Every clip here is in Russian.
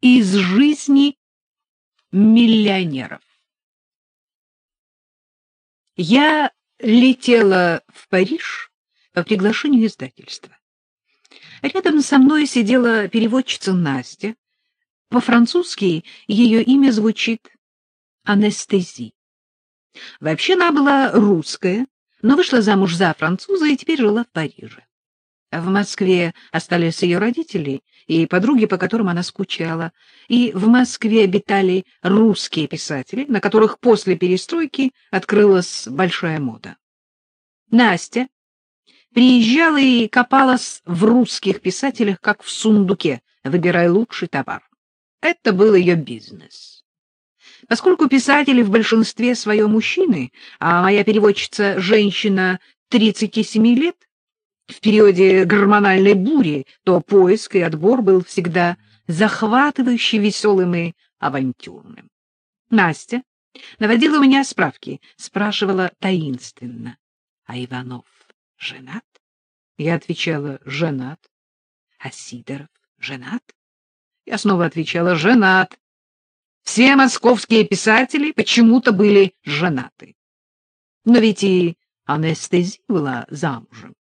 из жизни миллионеров. Я летела в Париж по приглашению издательства. Рядом со мной сидела переводчица Настя. По-французски ее имя звучит Анестези. Вообще она была русская, но вышла замуж за француза и теперь жила в Париже. В Москве остались ее родители и подруги, по которым она скучала. И в Москве обитали русские писатели, на которых после перестройки открылась большая мода. Настя приезжала и копалась в русских писателях, как в сундуке, выбирая лучший товар. Это был ее бизнес. Поскольку писатели в большинстве своем мужчины, а моя переводчица — женщина 37 лет, в периоде гормональной бури, то поиск и отбор был всегда захватывающе веселым и авантюрным. Настя наводила у меня справки, спрашивала таинственно. А Иванов женат? Я отвечала, женат. А Сидоров женат? Я снова отвечала, женат. Все московские писатели почему-то были женаты. Но ведь и Анестези была замужем.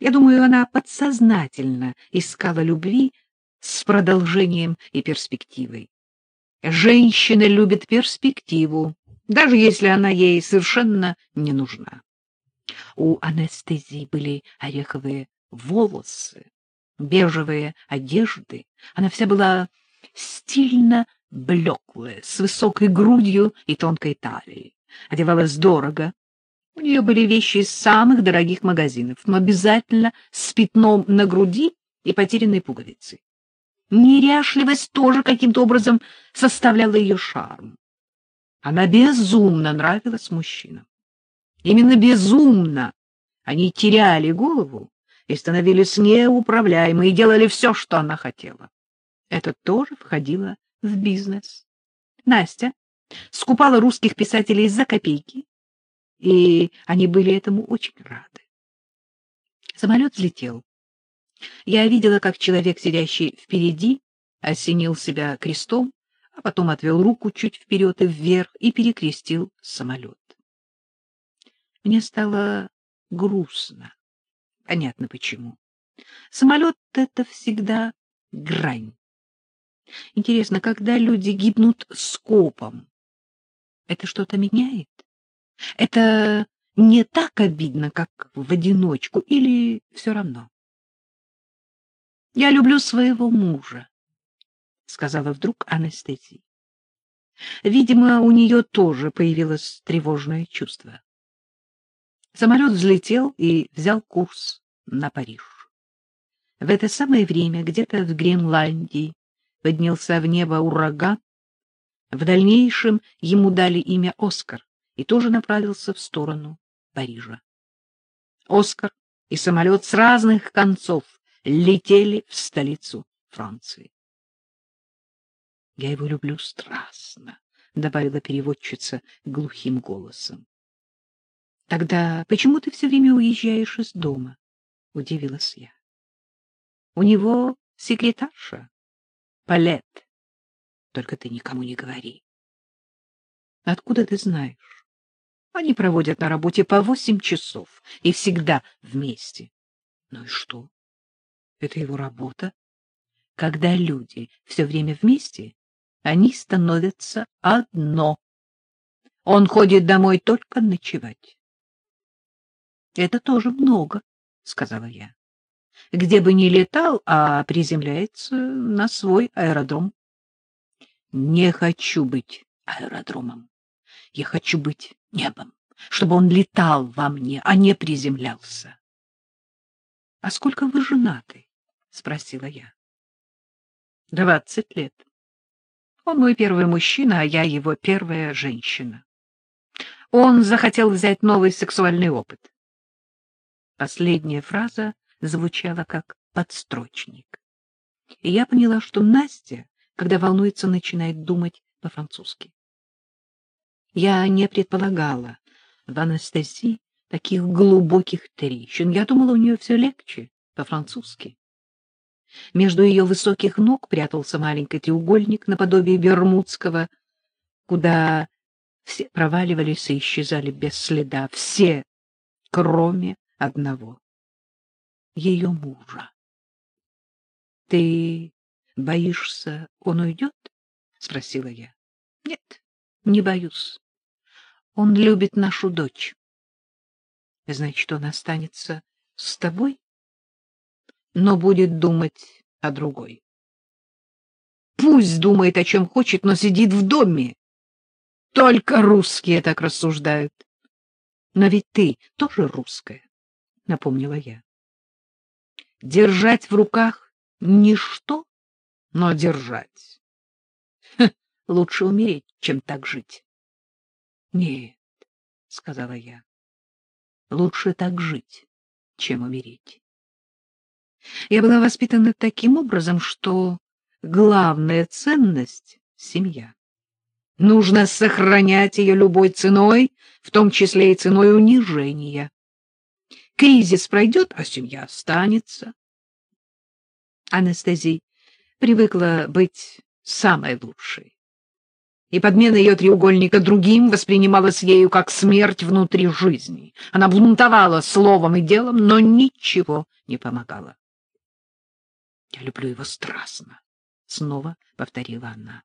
Я думаю, она подсознательно искала любви с продолжением и перспективой. Женщина любит перспективу, даже если она ей совершенно не нужна. У анестезии были ореховые волосы, бежевые одежды. Она вся была стильно блеклая, с высокой грудью и тонкой талией. Одевалась дорого, у нее были вещи из самых дорогих магазинов, но обязательно с пятном на груди и потерянной пуговицей. Неряшливость тоже каким-то образом составляла ее шарм. Она безумно нравилась мужчинам. Именно безумно они теряли голову и становились неуправляемы и делали все, что она хотела. Это тоже входило в бизнес. Настя скупала русских писателей за копейки и они были этому очень рады. Самолет взлетел. Я видела, как человек, сидящий впереди, осенил себя крестом, а потом отвел руку чуть вперед и вверх и перекрестил самолет. Мне стало грустно. Понятно почему. Самолет — это всегда грань. Интересно, когда люди гибнут скопом, это что-то меняет? Это не так обидно, как в одиночку, или все равно? — Я люблю своего мужа, — сказала вдруг Анестезия. Видимо, у нее тоже появилось тревожное чувство. Самолет взлетел и взял курс на Париж. В это самое время где-то в Гренландии поднялся в небо ураган. В дальнейшем ему дали имя Оскар и тоже направился в сторону Парижа. Оскар и самолет с разных концов летели в столицу Франции. — Я его люблю страстно, — добавила переводчица глухим голосом. — Тогда почему ты все время уезжаешь из дома? — удивилась я. — У него секретарша, Палет. Только ты никому не говори. — Откуда ты знаешь? Они проводят на работе по восемь часов и всегда вместе. Ну и что? Это его работа. Когда люди все время вместе, они становятся одно. Он ходит домой только ночевать. — Это тоже много, — сказала я. — Где бы ни летал, а приземляется на свой аэродром. — Не хочу быть аэродромом. Я хочу быть небом, чтобы он летал во мне, а не приземлялся. — А сколько вы женаты? — спросила я. — Двадцать лет. Он мой первый мужчина, а я его первая женщина. Он захотел взять новый сексуальный опыт. Последняя фраза звучала как подстрочник. И я поняла, что Настя, когда волнуется, начинает думать по-французски. Я не предполагала в Анастасии таких глубоких трещин. Я думала, у нее все легче по-французски. Между ее высоких ног прятался маленький треугольник наподобие Бермудского, куда все проваливались и исчезали без следа. Все, кроме одного — ее мужа. — Ты боишься, он уйдет? — спросила я. — Нет, не боюсь. Он любит нашу дочь. — Значит, он останется с тобой? но будет думать о другой. Пусть думает, о чем хочет, но сидит в доме. Только русские так рассуждают. Но ведь ты тоже русская, — напомнила я. Держать в руках ничто, но держать. Ха, лучше умереть, чем так жить. Нет, — сказала я, — лучше так жить, чем умереть. Я была воспитана таким образом, что главная ценность — семья. Нужно сохранять ее любой ценой, в том числе и ценой унижения. Кризис пройдет, а семья останется. Анестезия привыкла быть самой лучшей. И подмена ее треугольника другим воспринималась ею как смерть внутри жизни. Она бунтовала словом и делом, но ничего не помогало. Я люблю его страстно, — снова повторила она.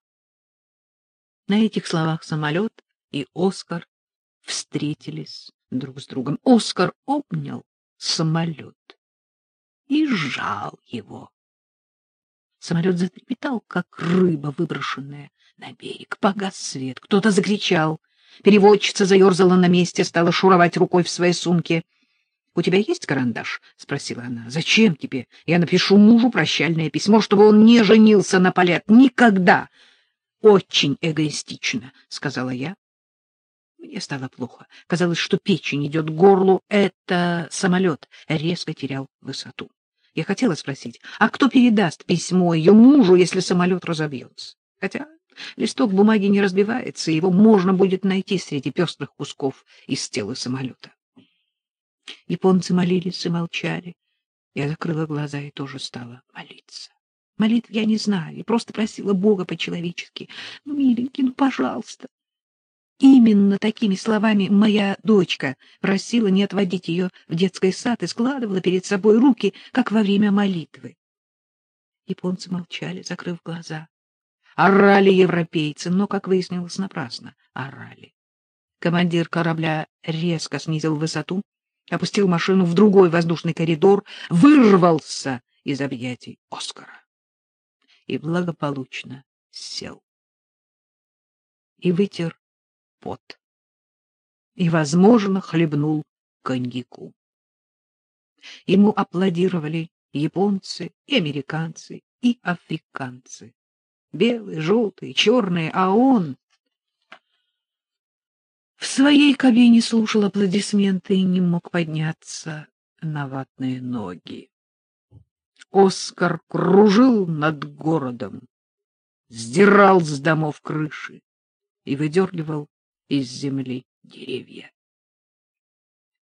На этих словах самолет и Оскар встретились друг с другом. Оскар обнял самолет и сжал его. Самолет затрепетал, как рыба, выброшенная на берег. Погас свет. Кто-то закричал. Переводчица заерзала на месте, стала шуровать рукой в своей сумке —— У тебя есть карандаш? — спросила она. — Зачем тебе? Я напишу мужу прощальное письмо, чтобы он не женился на Палет. Никогда! — Очень эгоистично, — сказала я. Мне стало плохо. Казалось, что печень идет к горлу. Это самолет резко терял высоту. Я хотела спросить, а кто передаст письмо ее мужу, если самолет разобьется? Хотя листок бумаги не разбивается, его можно будет найти среди пестрых кусков из тела самолета. Японцы молились и молчали. Я закрыла глаза и тоже стала молиться. Молитв я не знаю, и просто просила Бога по-человечески. Ну, миленький, ну, пожалуйста. Именно такими словами моя дочка просила не отводить ее в детский сад и складывала перед собой руки, как во время молитвы. Японцы молчали, закрыв глаза. Орали европейцы, но, как выяснилось, напрасно орали. Командир корабля резко снизил высоту, опустил машину в другой воздушный коридор, вырвался из объятий Оскара и благополучно сел. И вытер пот. И, возможно, хлебнул коньяку. Ему аплодировали японцы и американцы, и африканцы. Белые, желтые, черные, а он в своей кабине слушал аплодисменты и не мог подняться на ватные ноги. Оскар кружил над городом, сдирал с домов крыши и выдергивал из земли деревья.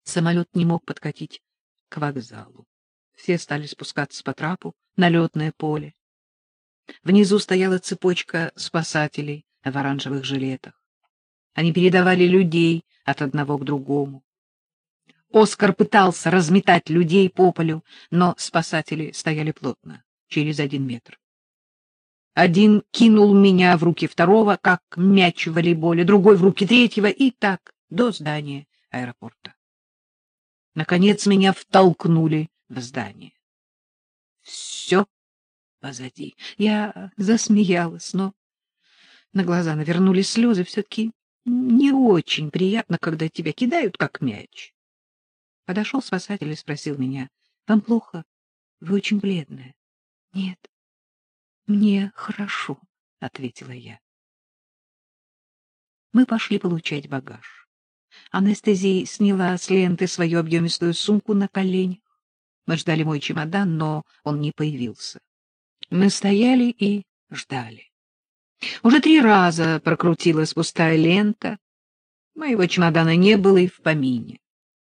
Самолет не мог подкатить к вокзалу. Все стали спускаться по трапу на летное поле. Внизу стояла цепочка спасателей в оранжевых жилетах. Они передавали людей от одного к другому. Оскар пытался разметать людей по полю, но спасатели стояли плотно, через один метр. Один кинул меня в руки второго, как мяч в волейболе, другой в руки третьего, и так до здания аэропорта. Наконец меня втолкнули в здание. Все позади. Я засмеялась, но на глаза навернулись слезы. Все-таки не очень приятно, когда тебя кидают, как мяч. Подошел спасатель и спросил меня, — Вам плохо? Вы очень бледная. — Нет, мне хорошо, — ответила я. Мы пошли получать багаж. Анестезия сняла с ленты свою объемистую сумку на коленях. Мы ждали мой чемодан, но он не появился. Мы стояли и ждали. Уже три раза прокрутилась пустая лента. Моего чемодана не было и в помине.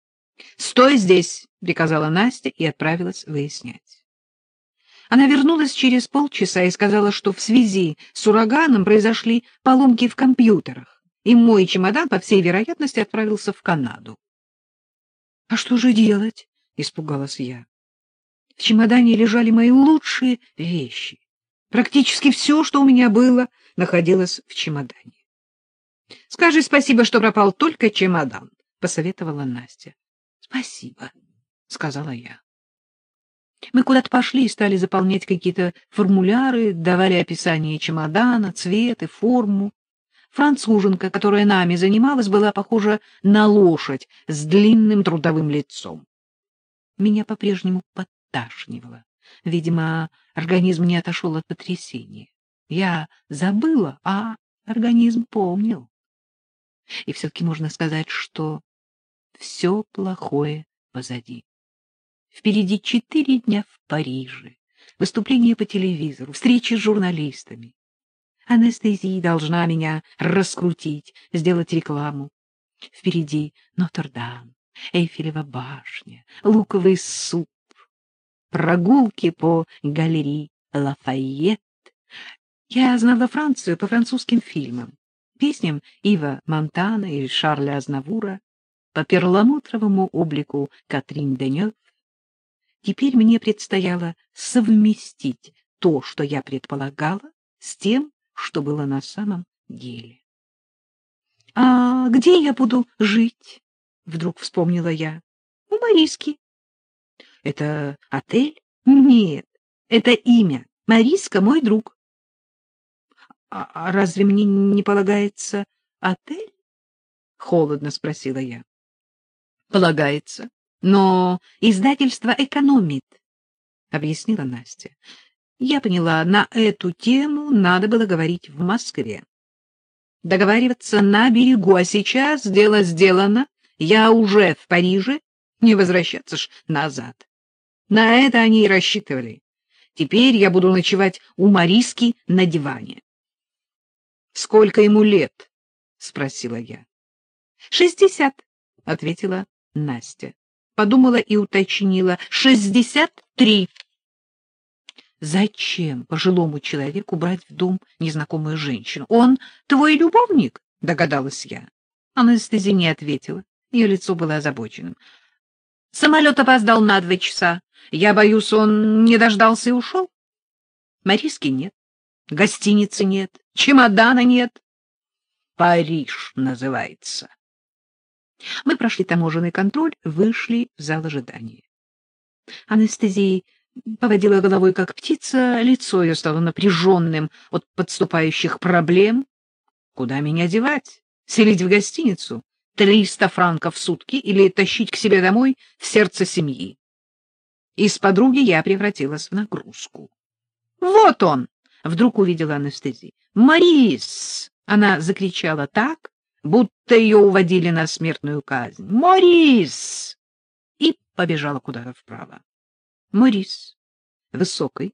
— Стой здесь! — приказала Настя и отправилась выяснять. Она вернулась через полчаса и сказала, что в связи с ураганом произошли поломки в компьютерах, и мой чемодан, по всей вероятности, отправился в Канаду. — А что же делать? — испугалась я. В чемодане лежали мои лучшие вещи. Практически все, что у меня было, находилось в чемодане. — Скажи спасибо, что пропал только чемодан, — посоветовала Настя. — Спасибо, — сказала я. Мы куда-то пошли и стали заполнять какие-то формуляры, давали описание чемодана, цвет и форму. Француженка, которая нами занималась, была похожа на лошадь с длинным трудовым лицом. Меня по-прежнему подташнивало. Видимо, организм не отошел от потрясения. Я забыла, а организм помнил. И все-таки можно сказать, что все плохое позади. Впереди четыре дня в Париже, выступления по телевизору, встречи с журналистами. Анестезия должна меня раскрутить, сделать рекламу. Впереди Нотр-Дам, Эйфелева башня, луковый суп, прогулки по галерее Лафайет. Я знала Францию по французским фильмам, песням Ива Монтана и Шарля Азнавура, по перламутровому облику Катрин Денев. Теперь мне предстояло совместить то, что я предполагала, с тем, что было на самом деле. — А где я буду жить? — вдруг вспомнила я. — У Мариски. — Это отель? — Нет, это имя. Мариска — мой друг. А, — А разве мне не полагается отель? — холодно спросила я. — Полагается. Но издательство экономит, — объяснила Настя. Я поняла, на эту тему надо было говорить в Москве. Договариваться на берегу, а сейчас дело сделано, я уже в Париже, не возвращаться ж назад. На это они и рассчитывали. Теперь я буду ночевать у Мариски на диване. — Сколько ему лет? — спросила я. — Шестьдесят, — ответила Настя подумала и уточнила. — Шестьдесят три. Зачем пожилому человеку брать в дом незнакомую женщину? Он твой любовник? — догадалась я. Анастасия не ответила. Ее лицо было озабоченным. Самолет опоздал на два часа. Я боюсь, он не дождался и ушел. Мариски нет, гостиницы нет, чемодана нет. Париж называется. Мы прошли таможенный контроль, вышли в зал ожидания. Анестезия поводила головой, как птица, лицо ее стало напряженным от подступающих проблем. Куда меня девать? Селить в гостиницу? Триста франков в сутки или тащить к себе домой в сердце семьи? Из подруги я превратилась в нагрузку. «Вот он!» — вдруг увидела Анестезия. «Марис!» — она закричала так, будто ее уводили на смертную казнь. «Морис!» И побежала куда-то вправо. Морис, высокий,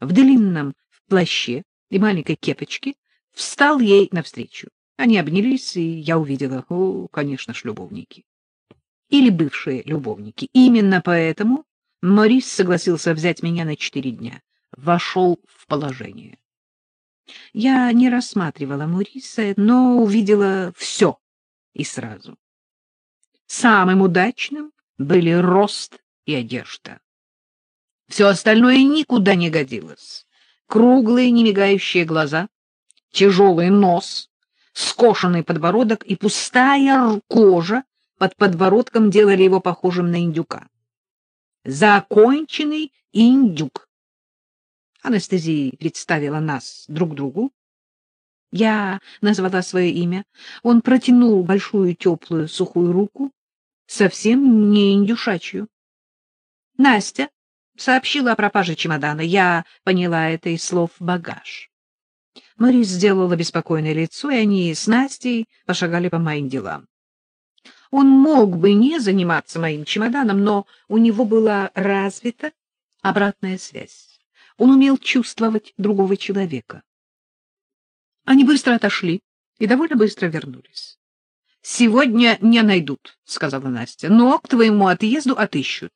в длинном плаще и маленькой кепочке, встал ей навстречу. Они обнялись, и я увидела, о, конечно ж, любовники. Или бывшие любовники. Именно поэтому Морис согласился взять меня на четыре дня. Вошел в положение. Я не рассматривала Муриса, но увидела все и сразу. Самым удачным были рост и одежда. Все остальное никуда не годилось. Круглые, немигающие глаза, тяжелый нос, скошенный подбородок и пустая кожа под подбородком делали его похожим на индюка. Законченный индюк. Анестезия представила нас друг другу. Я назвала свое имя. Он протянул большую теплую сухую руку, совсем не индюшачью. Настя сообщила о пропаже чемодана. Я поняла это из слов «багаж». Морис сделала беспокойное лицо, и они с Настей пошагали по моим делам. Он мог бы не заниматься моим чемоданом, но у него была развита обратная связь. Он умел чувствовать другого человека. Они быстро отошли и довольно быстро вернулись. — Сегодня не найдут, — сказала Настя, — но к твоему отъезду отыщут.